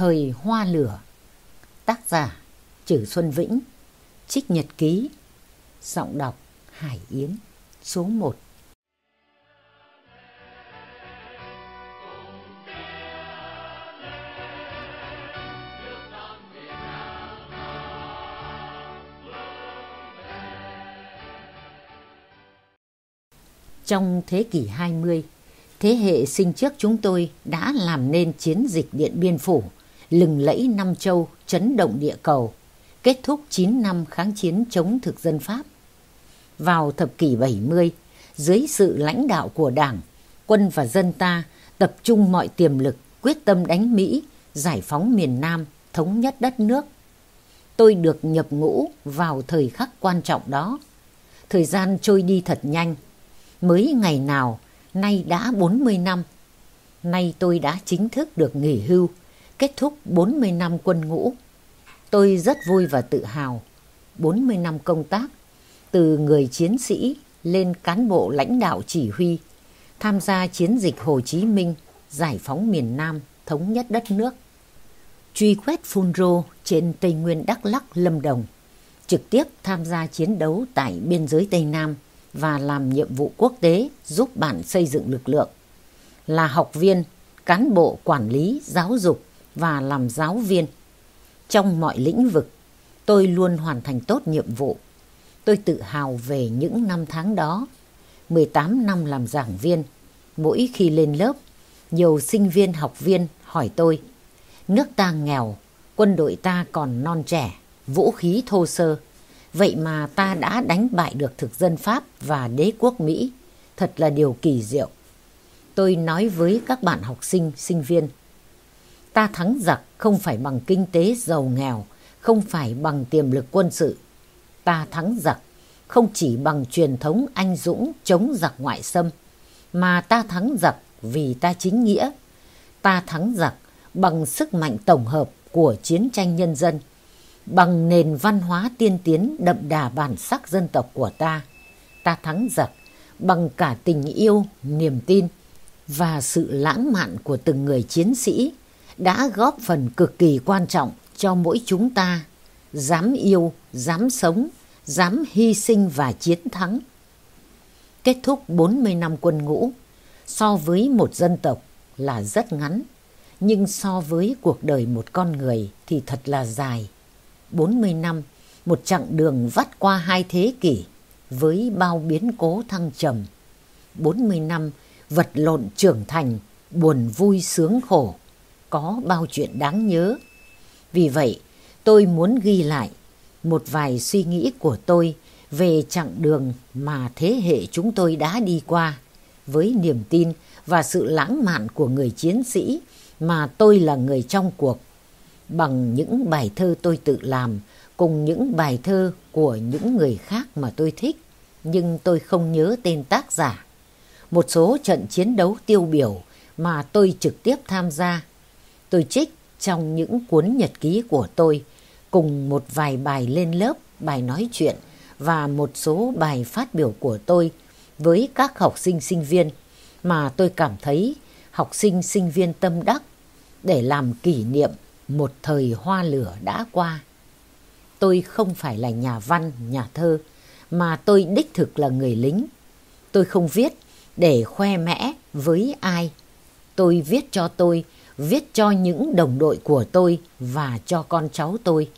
thời hoa lửa. Tác giả chử Xuân Vĩnh. Trích nhật ký Giọng đọc Hải Yến Số 1 Trong thế kỷ 20, thế hệ sinh trước chúng tôi đã làm nên chiến dịch Điện Biên Phủ, lừng lẫy Nam châu, chấn động địa cầu, kết thúc 9 năm kháng chiến chống thực dân Pháp. Vào thập kỷ 70, dưới sự lãnh đạo của Đảng, quân và dân ta tập trung mọi tiềm lực quyết tâm đánh Mỹ, giải phóng miền Nam, thống nhất đất nước. Tôi được nhập ngũ vào thời khắc quan trọng đó. Thời gian trôi đi thật nhanh. Mới ngày nào, nay đã 40 năm. Nay tôi đã chính thức được nghỉ hưu, kết thúc 40 năm quân ngũ. Tôi rất vui và tự hào. 40 năm công tác, từ người chiến sĩ lên cán bộ lãnh đạo chỉ huy, tham gia chiến dịch Hồ Chí Minh, giải phóng miền Nam, thống nhất đất nước. Truy quét phun rô trên Tây Nguyên Đắk Lắc, Lâm Đồng, trực tiếp tham gia chiến đấu tại biên giới Tây Nam và làm nhiệm vụ quốc tế giúp bạn xây dựng lực lượng. Là học viên, cán bộ quản lý, giáo dục và làm giáo viên. Trong mọi lĩnh vực, tôi luôn hoàn thành tốt nhiệm vụ. Tôi tự hào về những năm tháng đó. 18 năm làm giảng viên, mỗi khi lên lớp, nhiều sinh viên học viên hỏi tôi Nước ta nghèo, quân đội ta còn non trẻ, vũ khí thô sơ. Vậy mà ta đã đánh bại được thực dân Pháp và đế quốc Mỹ. Thật là điều kỳ diệu. Tôi nói với các bạn học sinh, sinh viên. Ta thắng giặc không phải bằng kinh tế giàu nghèo, không phải bằng tiềm lực quân sự. Ta thắng giặc không chỉ bằng truyền thống anh dũng chống giặc ngoại xâm, mà ta thắng giặc vì ta chính nghĩa. Ta thắng giặc bằng sức mạnh tổng hợp của chiến tranh nhân dân, bằng nền văn hóa tiên tiến đậm đà bản sắc dân tộc của ta. Ta thắng giặc bằng cả tình yêu, niềm tin và sự lãng mạn của từng người chiến sĩ đã góp phần cực kỳ quan trọng cho mỗi chúng ta dám yêu, dám sống, dám hy sinh và chiến thắng. Kết thúc 40 năm quân ngũ so với một dân tộc là rất ngắn, nhưng so với cuộc đời một con người thì thật là dài. 40 năm, một chặng đường vắt qua hai thế kỷ với bao biến cố thăng trầm. 40 năm vật lộn trưởng thành, buồn vui sướng khổ, có bao chuyện đáng nhớ. Vì vậy, tôi muốn ghi lại một vài suy nghĩ của tôi về chặng đường mà thế hệ chúng tôi đã đi qua với niềm tin và sự lãng mạn của người chiến sĩ mà tôi là người trong cuộc bằng những bài thơ tôi tự làm cùng những bài thơ của những người khác mà tôi thích nhưng tôi không nhớ tên tác giả một số trận chiến đấu tiêu biểu mà tôi trực tiếp tham gia tôi trích trong những cuốn nhật ký của tôi cùng một vài bài lên lớp bài nói chuyện và một số bài phát biểu của tôi với các học sinh sinh viên mà tôi cảm thấy học sinh sinh viên tâm đắc để làm kỷ niệm một thời hoa lửa đã qua. Tôi không phải là nhà văn, nhà thơ, mà tôi đích thực là người lính. Tôi không viết để khoe mẽ với ai. Tôi viết cho tôi, viết cho những đồng đội của tôi và cho con cháu tôi.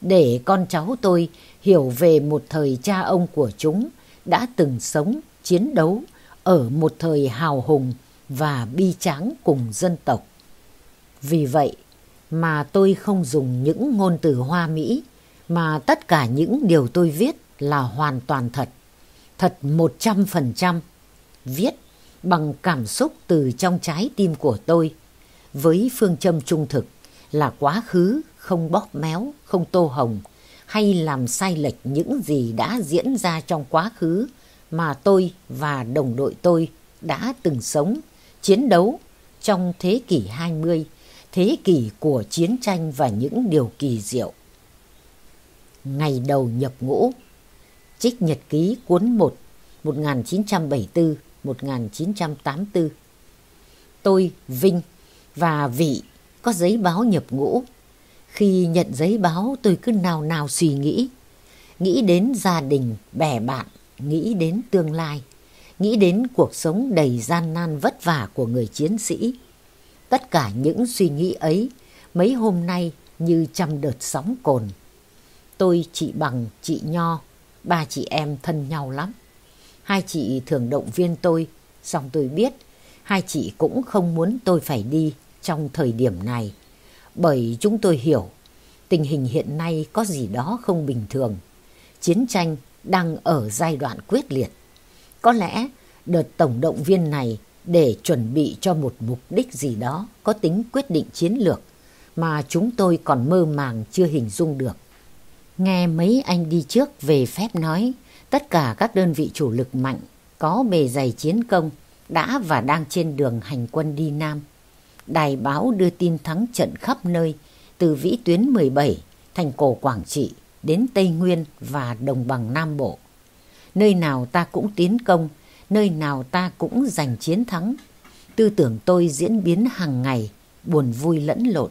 Để con cháu tôi hiểu về một thời cha ông của chúng đã từng sống, chiến đấu ở một thời hào hùng và bi tráng cùng dân tộc. Vì vậy mà tôi không dùng những ngôn từ hoa mỹ mà tất cả những điều tôi viết là hoàn toàn thật. Thật một trăm phần trăm. Viết bằng cảm xúc từ trong trái tim của tôi với phương châm trung thực là quá khứ không bóp méo, không tô hồng hay làm sai lệch những gì đã diễn ra trong quá khứ mà tôi và đồng đội tôi đã từng sống, chiến đấu trong thế kỷ 20, thế kỷ của chiến tranh và những điều kỳ diệu. Ngày đầu nhập ngũ, trích nhật ký cuốn 1 1974-1984. Tôi, Vinh và Vị có giấy báo nhập ngũ. Khi nhận giấy báo tôi cứ nào nào suy nghĩ. Nghĩ đến gia đình, bè bạn, nghĩ đến tương lai, nghĩ đến cuộc sống đầy gian nan vất vả của người chiến sĩ. Tất cả những suy nghĩ ấy mấy hôm nay như trăm đợt sóng cồn. Tôi, chị Bằng, chị Nho, ba chị em thân nhau lắm. Hai chị thường động viên tôi, xong tôi biết hai chị cũng không muốn tôi phải đi trong thời điểm này. Bởi chúng tôi hiểu tình hình hiện nay có gì đó không bình thường. Chiến tranh đang ở giai đoạn quyết liệt. Có lẽ đợt tổng động viên này để chuẩn bị cho một mục đích gì đó có tính quyết định chiến lược mà chúng tôi còn mơ màng chưa hình dung được. Nghe mấy anh đi trước về phép nói, tất cả các đơn vị chủ lực mạnh có bề dày chiến công đã và đang trên đường hành quân đi Nam. Đài báo đưa tin thắng trận khắp nơi, từ vĩ tuyến 17, thành cổ Quảng Trị đến Tây Nguyên và đồng bằng Nam Bộ. Nơi nào ta cũng tiến công, nơi nào ta cũng giành chiến thắng. Tư tưởng tôi diễn biến hàng ngày, buồn vui lẫn lộn.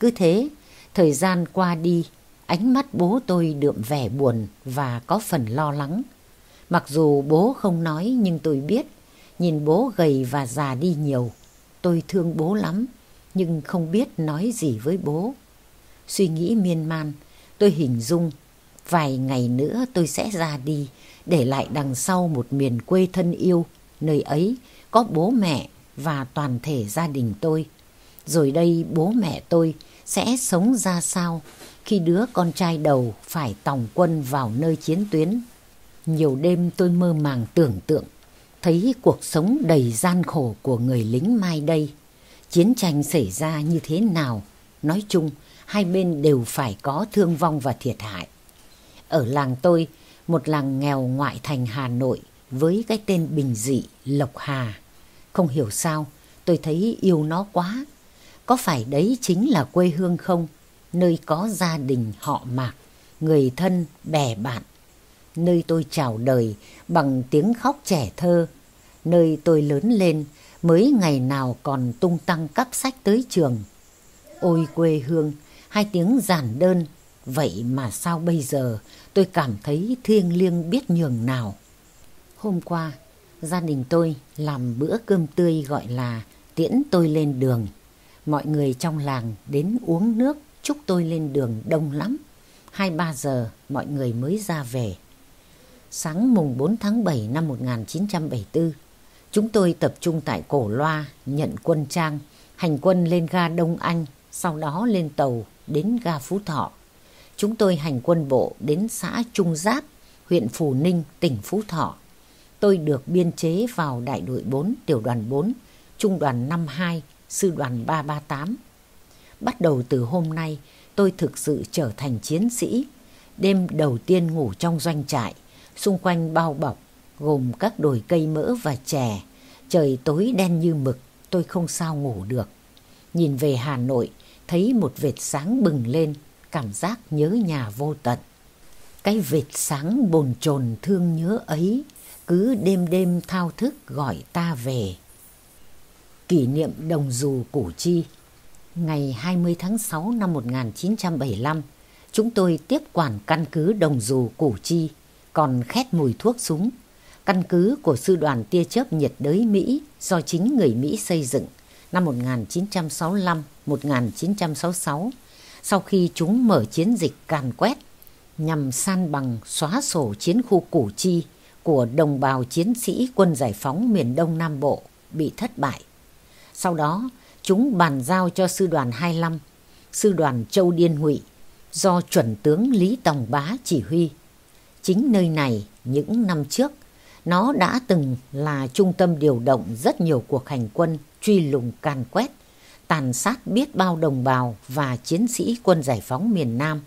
Cứ thế, thời gian qua đi, ánh mắt bố tôi đượm vẻ buồn và có phần lo lắng. Mặc dù bố không nói nhưng tôi biết, nhìn bố gầy và già đi nhiều. Tôi thương bố lắm, nhưng không biết nói gì với bố. Suy nghĩ miên man, tôi hình dung vài ngày nữa tôi sẽ ra đi, để lại đằng sau một miền quê thân yêu, nơi ấy có bố mẹ và toàn thể gia đình tôi. Rồi đây bố mẹ tôi sẽ sống ra sao khi đứa con trai đầu phải tòng quân vào nơi chiến tuyến. Nhiều đêm tôi mơ màng tưởng tượng, thấy cuộc sống đầy gian khổ của người lính mai đây. Chiến tranh xảy ra như thế nào? Nói chung, hai bên đều phải có thương vong và thiệt hại. Ở làng tôi, một làng nghèo ngoại thành Hà Nội với cái tên bình dị Lộc Hà. Không hiểu sao, tôi thấy yêu nó quá. Có phải đấy chính là quê hương không? Nơi có gia đình họ mạc, người thân, bè bạn. Nơi tôi chào đời bằng tiếng khóc trẻ thơ. Nơi tôi lớn lên mới ngày nào còn tung tăng cắp sách tới trường. Ôi quê hương, hai tiếng giản đơn. Vậy mà sao bây giờ tôi cảm thấy thiêng liêng biết nhường nào. Hôm qua, gia đình tôi làm bữa cơm tươi gọi là tiễn tôi lên đường. Mọi người trong làng đến uống nước chúc tôi lên đường đông lắm. Hai ba giờ mọi người mới ra về. Sáng mùng 4 tháng 7 năm 1974, chúng tôi tập trung tại Cổ Loa nhận quân trang, hành quân lên ga Đông Anh, sau đó lên tàu đến ga Phú Thọ. Chúng tôi hành quân bộ đến xã Trung Giáp, huyện Phù Ninh, tỉnh Phú Thọ. Tôi được biên chế vào đại đội 4, tiểu đoàn 4, trung đoàn 52, sư đoàn 338. Bắt đầu từ hôm nay, tôi thực sự trở thành chiến sĩ. Đêm đầu tiên ngủ trong doanh trại, xung quanh bao bọc, gồm các đồi cây mỡ và chè. Trời tối đen như mực, tôi không sao ngủ được. Nhìn về Hà Nội, thấy một vệt sáng bừng lên, cảm giác nhớ nhà vô tận. Cái vệt sáng bồn chồn thương nhớ ấy cứ đêm đêm thao thức gọi ta về. Kỷ niệm đồng dù Củ Chi Ngày 20 tháng 6 năm 1975, chúng tôi tiếp quản căn cứ đồng dù Củ Chi, còn khét mùi thuốc súng. Căn cứ của sư đoàn tia chớp nhiệt đới Mỹ do chính người Mỹ xây dựng năm 1965-1966 sau khi chúng mở chiến dịch càn quét nhằm san bằng xóa sổ chiến khu Củ Chi của đồng bào chiến sĩ quân giải phóng miền Đông Nam Bộ bị thất bại. Sau đó, chúng bàn giao cho sư đoàn 25, sư đoàn Châu Điên Hụy do chuẩn tướng Lý Tòng Bá chỉ huy. Chính nơi này những năm trước, nó đã từng là trung tâm điều động rất nhiều cuộc hành quân truy lùng càn quét tàn sát biết bao đồng bào và chiến sĩ quân giải phóng miền Nam.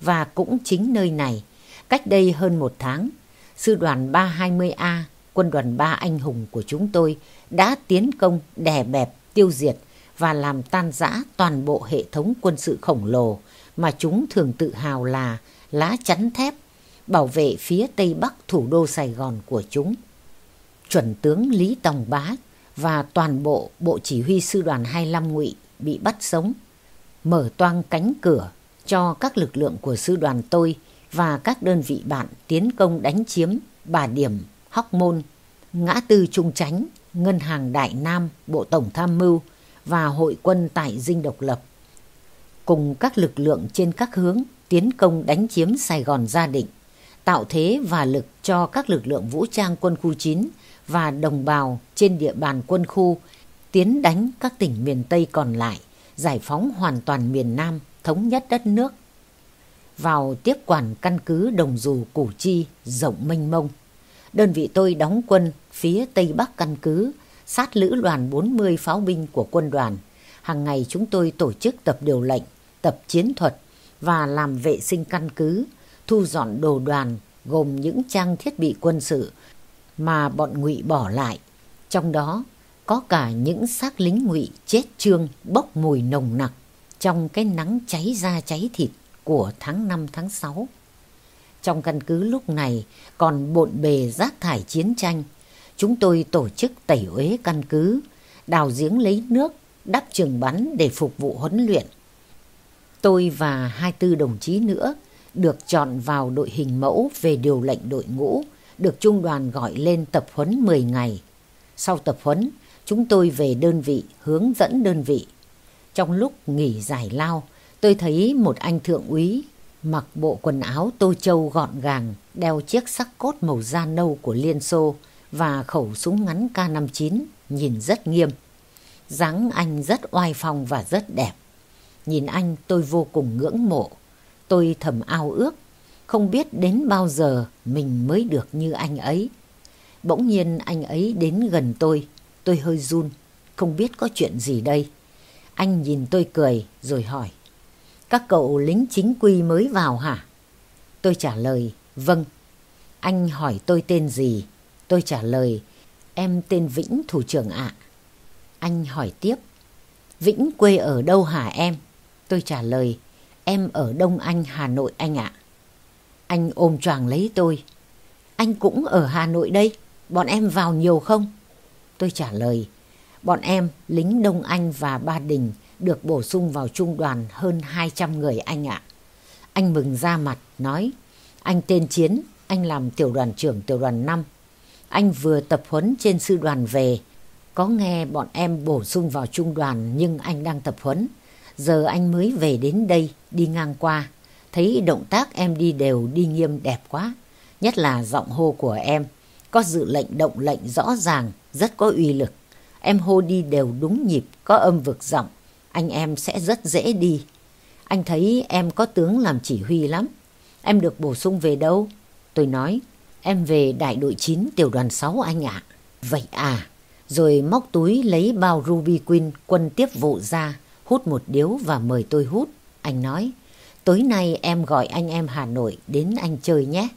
Và cũng chính nơi này, cách đây hơn một tháng, sư đoàn 320A, quân đoàn 3 anh hùng của chúng tôi đã tiến công đè bẹp, tiêu diệt và làm tan rã toàn bộ hệ thống quân sự khổng lồ mà chúng thường tự hào là lá chắn thép bảo vệ phía tây bắc thủ đô Sài Gòn của chúng. Chuẩn tướng Lý Tòng Bá và toàn bộ Bộ Chỉ huy Sư đoàn 25 Ngụy bị bắt sống, mở toang cánh cửa cho các lực lượng của sư đoàn tôi và các đơn vị bạn tiến công đánh chiếm Bà Điểm, Hóc Môn, Ngã Tư Trung Chánh, Ngân hàng Đại Nam, Bộ Tổng Tham mưu và hội quân tại Dinh Độc Lập. Cùng các lực lượng trên các hướng tiến công đánh chiếm Sài Gòn Gia Định, tạo thế và lực cho các lực lượng vũ trang quân khu 9 và đồng bào trên địa bàn quân khu tiến đánh các tỉnh miền Tây còn lại, giải phóng hoàn toàn miền Nam, thống nhất đất nước. Vào tiếp quản căn cứ Đồng Dù Củ Chi rộng mênh mông. Đơn vị tôi đóng quân phía Tây Bắc căn cứ, sát lữ đoàn 40 pháo binh của quân đoàn. Hàng ngày chúng tôi tổ chức tập điều lệnh, tập chiến thuật và làm vệ sinh căn cứ, thu dọn đồ đoàn gồm những trang thiết bị quân sự mà bọn ngụy bỏ lại. Trong đó có cả những xác lính ngụy chết trương bốc mùi nồng nặc trong cái nắng cháy da cháy thịt của tháng năm tháng sáu. Trong căn cứ lúc này còn bộn bề rác thải chiến tranh, chúng tôi tổ chức tẩy uế căn cứ, đào giếng lấy nước, đắp trường bắn để phục vụ huấn luyện. Tôi và hai tư đồng chí nữa được chọn vào đội hình mẫu về điều lệnh đội ngũ, được trung đoàn gọi lên tập huấn 10 ngày. Sau tập huấn, chúng tôi về đơn vị hướng dẫn đơn vị. Trong lúc nghỉ giải lao, tôi thấy một anh thượng úy mặc bộ quần áo tô châu gọn gàng, đeo chiếc sắc cốt màu da nâu của Liên Xô và khẩu súng ngắn K59, nhìn rất nghiêm. dáng anh rất oai phong và rất đẹp. Nhìn anh tôi vô cùng ngưỡng mộ. Tôi thầm ao ước, không biết đến bao giờ mình mới được như anh ấy. Bỗng nhiên anh ấy đến gần tôi, tôi hơi run, không biết có chuyện gì đây. Anh nhìn tôi cười rồi hỏi, các cậu lính chính quy mới vào hả? Tôi trả lời, vâng. Anh hỏi tôi tên gì? Tôi trả lời, em tên Vĩnh thủ trưởng ạ. Anh hỏi tiếp, Vĩnh quê ở đâu hả em? Tôi trả lời, em ở Đông Anh, Hà Nội anh ạ. Anh ôm choàng lấy tôi. Anh cũng ở Hà Nội đây, bọn em vào nhiều không? Tôi trả lời, bọn em, lính Đông Anh và Ba Đình được bổ sung vào trung đoàn hơn 200 người anh ạ. Anh mừng ra mặt, nói, anh tên Chiến, anh làm tiểu đoàn trưởng tiểu đoàn 5. Anh vừa tập huấn trên sư đoàn về, có nghe bọn em bổ sung vào trung đoàn nhưng anh đang tập huấn. Giờ anh mới về đến đây, đi ngang qua. Thấy động tác em đi đều đi nghiêm đẹp quá. Nhất là giọng hô của em. Có dự lệnh động lệnh rõ ràng, rất có uy lực. Em hô đi đều đúng nhịp, có âm vực giọng. Anh em sẽ rất dễ đi. Anh thấy em có tướng làm chỉ huy lắm. Em được bổ sung về đâu? Tôi nói, em về đại đội 9 tiểu đoàn 6 anh ạ. Vậy à, rồi móc túi lấy bao Ruby Queen quân tiếp vụ ra hút một điếu và mời tôi hút. Anh nói, tối nay em gọi anh em Hà Nội đến anh chơi nhé.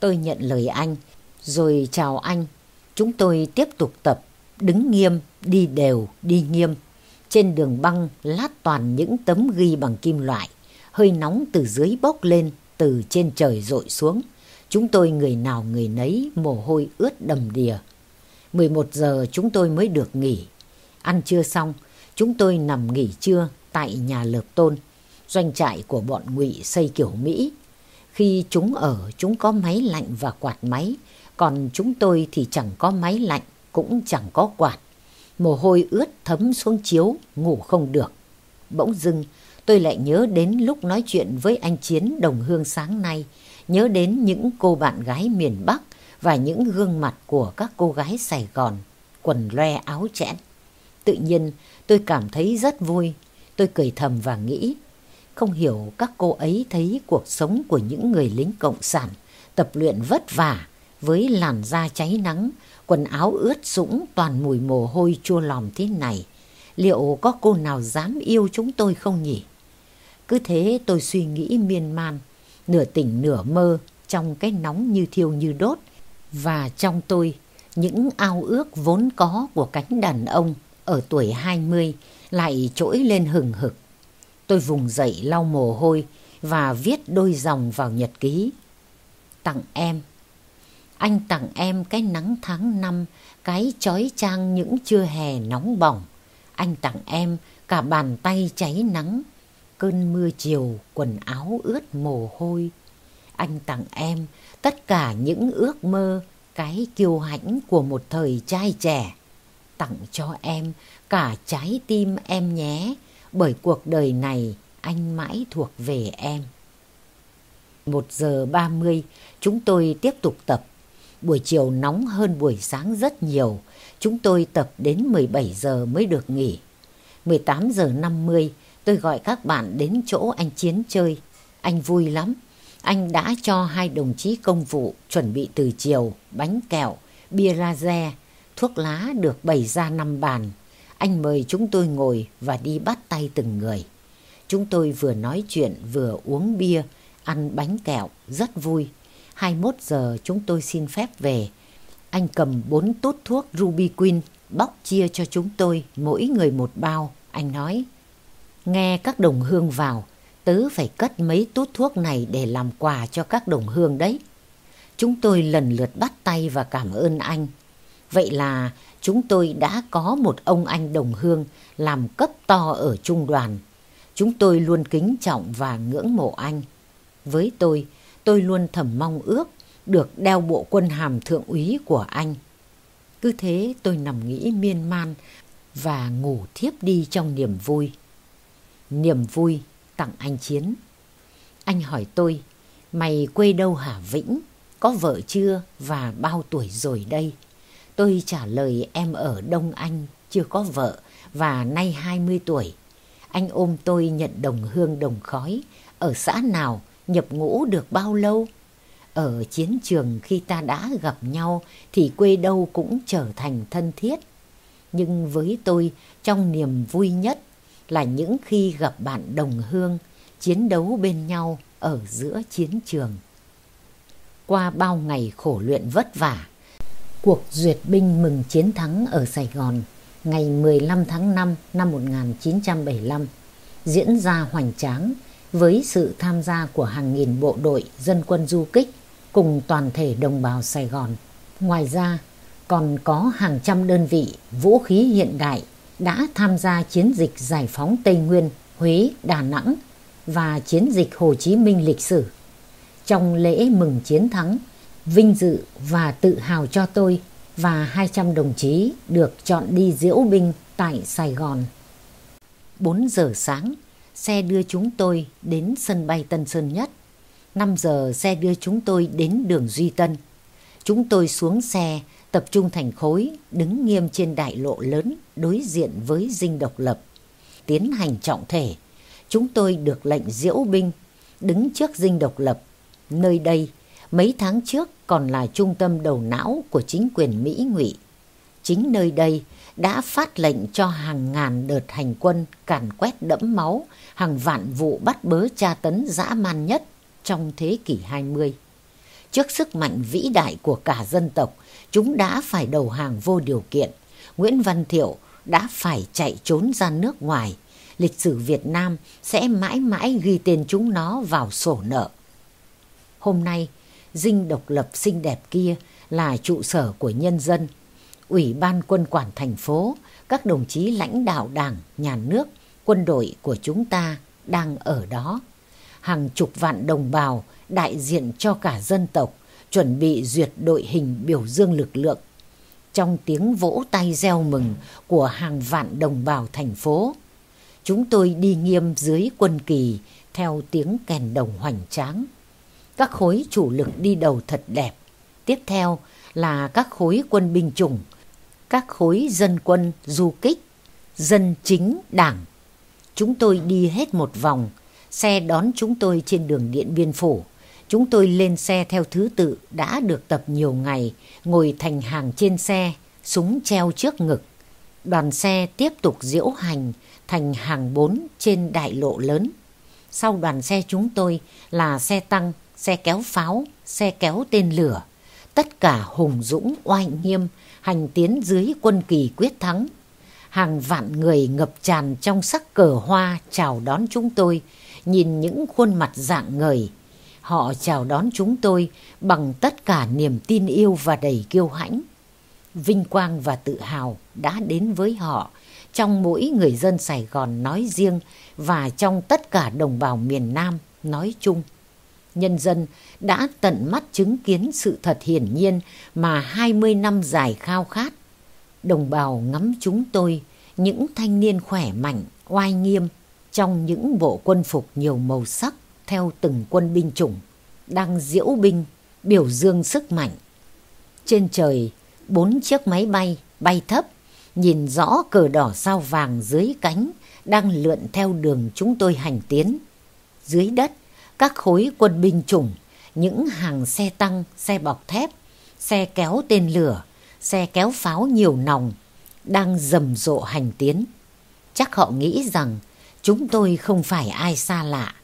Tôi nhận lời anh, rồi chào anh. Chúng tôi tiếp tục tập, đứng nghiêm, đi đều, đi nghiêm. Trên đường băng lát toàn những tấm ghi bằng kim loại, hơi nóng từ dưới bốc lên, từ trên trời rội xuống. Chúng tôi người nào người nấy mồ hôi ướt đầm đìa. 11 giờ chúng tôi mới được nghỉ. Ăn trưa xong, Chúng tôi nằm nghỉ trưa tại nhà lợp tôn, doanh trại của bọn ngụy xây kiểu Mỹ. Khi chúng ở, chúng có máy lạnh và quạt máy, còn chúng tôi thì chẳng có máy lạnh, cũng chẳng có quạt. Mồ hôi ướt thấm xuống chiếu, ngủ không được. Bỗng dưng, tôi lại nhớ đến lúc nói chuyện với anh Chiến đồng hương sáng nay, nhớ đến những cô bạn gái miền Bắc và những gương mặt của các cô gái Sài Gòn, quần loe áo chẽn. Tự nhiên tôi cảm thấy rất vui. Tôi cười thầm và nghĩ, không hiểu các cô ấy thấy cuộc sống của những người lính cộng sản tập luyện vất vả với làn da cháy nắng, quần áo ướt sũng toàn mùi mồ hôi chua lòm thế này. Liệu có cô nào dám yêu chúng tôi không nhỉ? Cứ thế tôi suy nghĩ miên man, nửa tỉnh nửa mơ trong cái nóng như thiêu như đốt. Và trong tôi, những ao ước vốn có của cánh đàn ông ở tuổi 20 lại trỗi lên hừng hực. Tôi vùng dậy lau mồ hôi và viết đôi dòng vào nhật ký. Tặng em. Anh tặng em cái nắng tháng năm, cái chói chang những trưa hè nóng bỏng. Anh tặng em cả bàn tay cháy nắng, cơn mưa chiều, quần áo ướt mồ hôi. Anh tặng em tất cả những ước mơ, cái kiêu hãnh của một thời trai trẻ. Tặng cho em cả trái tim em nhé, bởi cuộc đời này anh mãi thuộc về em. Một giờ ba mươi, chúng tôi tiếp tục tập. Buổi chiều nóng hơn buổi sáng rất nhiều. Chúng tôi tập đến 17 giờ mới được nghỉ. 18 giờ 50, tôi gọi các bạn đến chỗ anh Chiến chơi. Anh vui lắm. Anh đã cho hai đồng chí công vụ chuẩn bị từ chiều, bánh kẹo, bia laser, thuốc lá được bày ra năm bàn. Anh mời chúng tôi ngồi và đi bắt tay từng người. Chúng tôi vừa nói chuyện vừa uống bia, ăn bánh kẹo, rất vui. 21 giờ chúng tôi xin phép về. Anh cầm bốn tút thuốc Ruby Queen bóc chia cho chúng tôi mỗi người một bao. Anh nói, nghe các đồng hương vào, tớ phải cất mấy tút thuốc này để làm quà cho các đồng hương đấy. Chúng tôi lần lượt bắt tay và cảm ơn anh. Vậy là chúng tôi đã có một ông anh đồng hương làm cấp to ở trung đoàn. Chúng tôi luôn kính trọng và ngưỡng mộ anh. Với tôi, tôi luôn thầm mong ước được đeo bộ quân hàm thượng úy của anh. Cứ thế tôi nằm nghĩ miên man và ngủ thiếp đi trong niềm vui. Niềm vui tặng anh Chiến. Anh hỏi tôi, mày quê đâu hả Vĩnh? Có vợ chưa và bao tuổi rồi đây? Tôi trả lời em ở Đông Anh, chưa có vợ và nay 20 tuổi. Anh ôm tôi nhận đồng hương đồng khói. Ở xã nào, nhập ngũ được bao lâu? Ở chiến trường khi ta đã gặp nhau thì quê đâu cũng trở thành thân thiết. Nhưng với tôi, trong niềm vui nhất là những khi gặp bạn đồng hương, chiến đấu bên nhau ở giữa chiến trường. Qua bao ngày khổ luyện vất vả, cuộc duyệt binh mừng chiến thắng ở Sài Gòn ngày 15 tháng 5 năm 1975 diễn ra hoành tráng với sự tham gia của hàng nghìn bộ đội dân quân du kích cùng toàn thể đồng bào Sài Gòn. Ngoài ra, còn có hàng trăm đơn vị vũ khí hiện đại đã tham gia chiến dịch giải phóng Tây Nguyên, Huế, Đà Nẵng và chiến dịch Hồ Chí Minh lịch sử. Trong lễ mừng chiến thắng, vinh dự và tự hào cho tôi và 200 đồng chí được chọn đi diễu binh tại Sài Gòn. 4 giờ sáng, xe đưa chúng tôi đến sân bay Tân Sơn Nhất. 5 giờ xe đưa chúng tôi đến đường Duy Tân. Chúng tôi xuống xe, tập trung thành khối, đứng nghiêm trên đại lộ lớn đối diện với dinh độc lập. Tiến hành trọng thể, chúng tôi được lệnh diễu binh, đứng trước dinh độc lập. Nơi đây, mấy tháng trước còn là trung tâm đầu não của chính quyền Mỹ ngụy. Chính nơi đây đã phát lệnh cho hàng ngàn đợt hành quân càn quét đẫm máu, hàng vạn vụ bắt bớ tra tấn dã man nhất trong thế kỷ 20. Trước sức mạnh vĩ đại của cả dân tộc, chúng đã phải đầu hàng vô điều kiện. Nguyễn Văn Thiệu đã phải chạy trốn ra nước ngoài. Lịch sử Việt Nam sẽ mãi mãi ghi tên chúng nó vào sổ nợ. Hôm nay, dinh độc lập xinh đẹp kia là trụ sở của nhân dân. Ủy ban quân quản thành phố, các đồng chí lãnh đạo đảng, nhà nước, quân đội của chúng ta đang ở đó. Hàng chục vạn đồng bào đại diện cho cả dân tộc chuẩn bị duyệt đội hình biểu dương lực lượng. Trong tiếng vỗ tay reo mừng của hàng vạn đồng bào thành phố, chúng tôi đi nghiêm dưới quân kỳ theo tiếng kèn đồng hoành tráng. Các khối chủ lực đi đầu thật đẹp. Tiếp theo là các khối quân binh chủng, các khối dân quân du kích, dân chính đảng. Chúng tôi đi hết một vòng, xe đón chúng tôi trên đường Điện Biên Phủ. Chúng tôi lên xe theo thứ tự đã được tập nhiều ngày, ngồi thành hàng trên xe, súng treo trước ngực. Đoàn xe tiếp tục diễu hành thành hàng bốn trên đại lộ lớn. Sau đoàn xe chúng tôi là xe tăng, xe kéo pháo, xe kéo tên lửa. Tất cả hùng dũng oai nghiêm, hành tiến dưới quân kỳ quyết thắng. Hàng vạn người ngập tràn trong sắc cờ hoa chào đón chúng tôi, nhìn những khuôn mặt dạng ngời. Họ chào đón chúng tôi bằng tất cả niềm tin yêu và đầy kiêu hãnh. Vinh quang và tự hào đã đến với họ trong mỗi người dân Sài Gòn nói riêng và trong tất cả đồng bào miền Nam nói chung. Nhân dân đã tận mắt chứng kiến sự thật hiển nhiên mà 20 năm dài khao khát. Đồng bào ngắm chúng tôi, những thanh niên khỏe mạnh, oai nghiêm, trong những bộ quân phục nhiều màu sắc theo từng quân binh chủng, đang diễu binh, biểu dương sức mạnh. Trên trời, bốn chiếc máy bay bay thấp, nhìn rõ cờ đỏ sao vàng dưới cánh đang lượn theo đường chúng tôi hành tiến. Dưới đất, các khối quân binh chủng, những hàng xe tăng, xe bọc thép, xe kéo tên lửa, xe kéo pháo nhiều nòng, đang rầm rộ hành tiến. Chắc họ nghĩ rằng chúng tôi không phải ai xa lạ.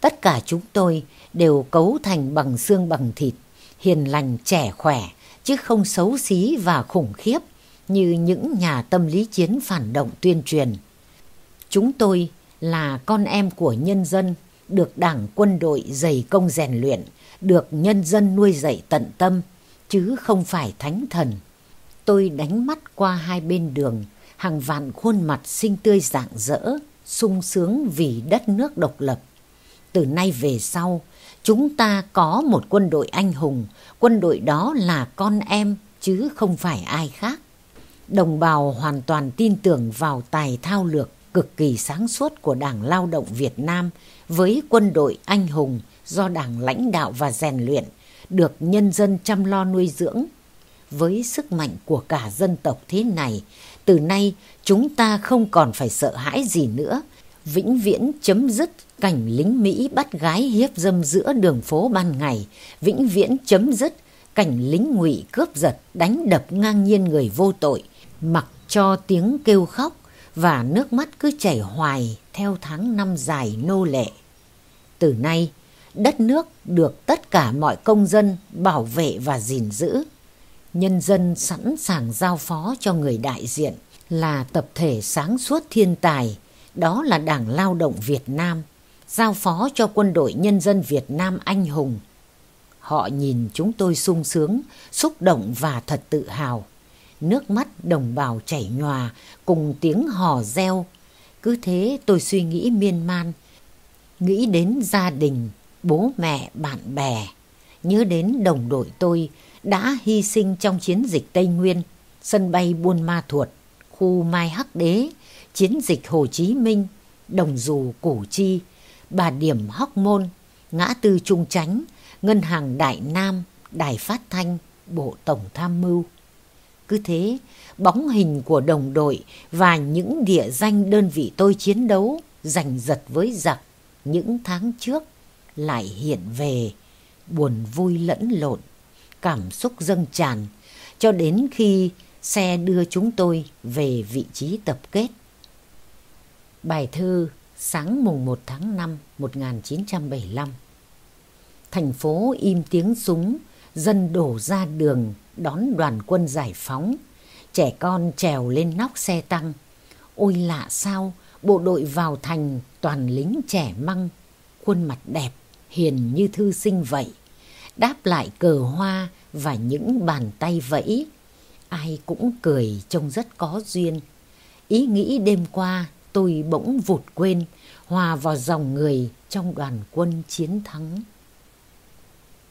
Tất cả chúng tôi đều cấu thành bằng xương bằng thịt, hiền lành trẻ khỏe, chứ không xấu xí và khủng khiếp như những nhà tâm lý chiến phản động tuyên truyền. Chúng tôi là con em của nhân dân, được đảng quân đội dày công rèn luyện, được nhân dân nuôi dạy tận tâm, chứ không phải thánh thần. Tôi đánh mắt qua hai bên đường, hàng vạn khuôn mặt xinh tươi rạng rỡ, sung sướng vì đất nước độc lập. Từ nay về sau, chúng ta có một quân đội anh hùng, quân đội đó là con em chứ không phải ai khác. Đồng bào hoàn toàn tin tưởng vào tài thao lược cực kỳ sáng suốt của Đảng Lao động Việt Nam với quân đội anh hùng do Đảng lãnh đạo và rèn luyện, được nhân dân chăm lo nuôi dưỡng. Với sức mạnh của cả dân tộc thế này, từ nay chúng ta không còn phải sợ hãi gì nữa, vĩnh viễn chấm dứt cảnh lính Mỹ bắt gái hiếp dâm giữa đường phố ban ngày, vĩnh viễn chấm dứt cảnh lính ngụy cướp giật đánh đập ngang nhiên người vô tội, mặc cho tiếng kêu khóc và nước mắt cứ chảy hoài theo tháng năm dài nô lệ. Từ nay, đất nước được tất cả mọi công dân bảo vệ và gìn giữ. Nhân dân sẵn sàng giao phó cho người đại diện là tập thể sáng suốt thiên tài, đó là Đảng Lao động Việt Nam, giao phó cho quân đội nhân dân Việt Nam anh hùng. Họ nhìn chúng tôi sung sướng, xúc động và thật tự hào nước mắt đồng bào chảy nhòa cùng tiếng hò reo. Cứ thế tôi suy nghĩ miên man, nghĩ đến gia đình, bố mẹ, bạn bè, nhớ đến đồng đội tôi đã hy sinh trong chiến dịch Tây Nguyên, sân bay Buôn Ma Thuột, khu Mai Hắc Đế, chiến dịch Hồ Chí Minh, Đồng Dù Củ Chi, Bà Điểm Hóc Môn, Ngã Tư Trung Chánh, Ngân hàng Đại Nam, Đài Phát Thanh, Bộ Tổng Tham mưu. Cứ thế, bóng hình của đồng đội và những địa danh đơn vị tôi chiến đấu giành giật với giặc những tháng trước lại hiện về, buồn vui lẫn lộn, cảm xúc dâng tràn, cho đến khi xe đưa chúng tôi về vị trí tập kết. Bài thơ sáng mùng 1 tháng 5 1975 Thành phố im tiếng súng, dân đổ ra đường đón đoàn quân giải phóng. Trẻ con trèo lên nóc xe tăng. Ôi lạ sao, bộ đội vào thành toàn lính trẻ măng, khuôn mặt đẹp, hiền như thư sinh vậy. Đáp lại cờ hoa và những bàn tay vẫy. Ai cũng cười trông rất có duyên. Ý nghĩ đêm qua tôi bỗng vụt quên, hòa vào dòng người trong đoàn quân chiến thắng.